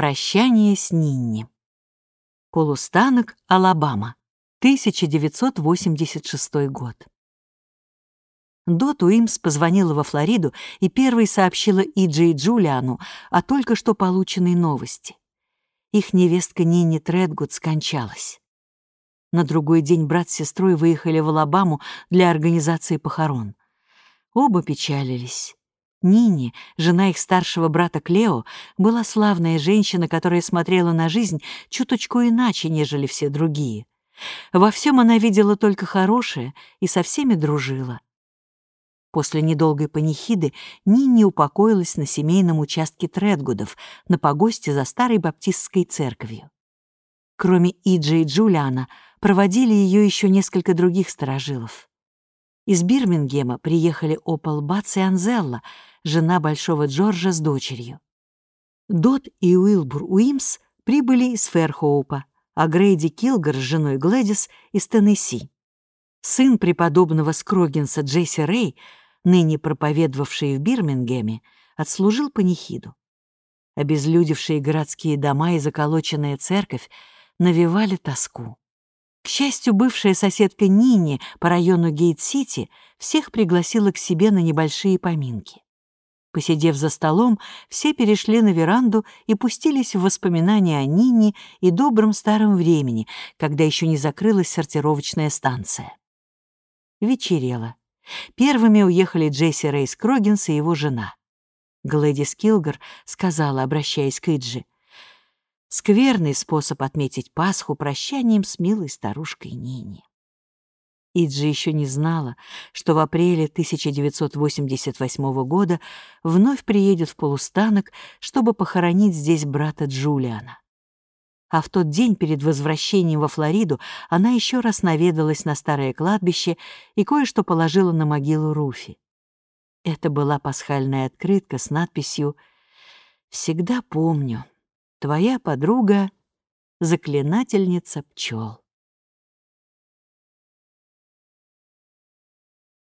Прощание с Нинни. Полустанок, Алабама. 1986 год. Дот Уимс позвонила во Флориду и первой сообщила Иджи и Джулиану о только что полученной новости. Их невестка Нинни Тредгуд скончалась. На другой день брат с сестрой выехали в Алабаму для организации похорон. Оба печалились. Нинни, жена их старшего брата Клео, была славная женщина, которая смотрела на жизнь чуточку иначе, нежели все другие. Во всем она видела только хорошее и со всеми дружила. После недолгой панихиды Нинни упокоилась на семейном участке Тредгудов на погосте за старой баптистской церковью. Кроме Иджи и Джулиана, проводили ее еще несколько других сторожилов. Из Бирмингема приехали Опал Бац и Анзелла, жена Большого Джорджа с дочерью. Дот и Уилбур Уимс прибыли из Ферхоупа, а Грейди Килгар с женой Глэдис из Теннесси. Сын преподобного Скрогинса Джесси Рэй, ныне проповедовавший в Бирмингеме, отслужил панихиду. Обезлюдевшие городские дома и заколоченная церковь навевали тоску. К счастью, бывшая соседка Нини по району Гейт-Сити всех пригласила к себе на небольшие поминки. Посидев за столом, все перешли на веранду и пустились в воспоминания о Нине и добром старом времени, когда еще не закрылась сортировочная станция. Вечерело. Первыми уехали Джесси Рейс Крогинс и его жена. Глэдис Килгар сказала, обращаясь к Иджи, Скверный способ отметить Пасху прощанием с милой старушкой Нини. Иджи еще не знала, что в апреле 1988 года вновь приедет в полустанок, чтобы похоронить здесь брата Джулиана. А в тот день перед возвращением во Флориду она еще раз наведалась на старое кладбище и кое-что положила на могилу Руфи. Это была пасхальная открытка с надписью «Всегда помню, Твоя подруга — заклинательница пчел.